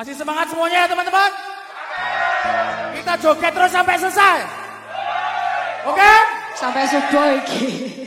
Masih semangat semuanya ya teman-teman? Kita joget terus sampai selesai. Oke? Sampai subuh iki.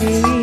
see.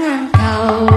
难逃。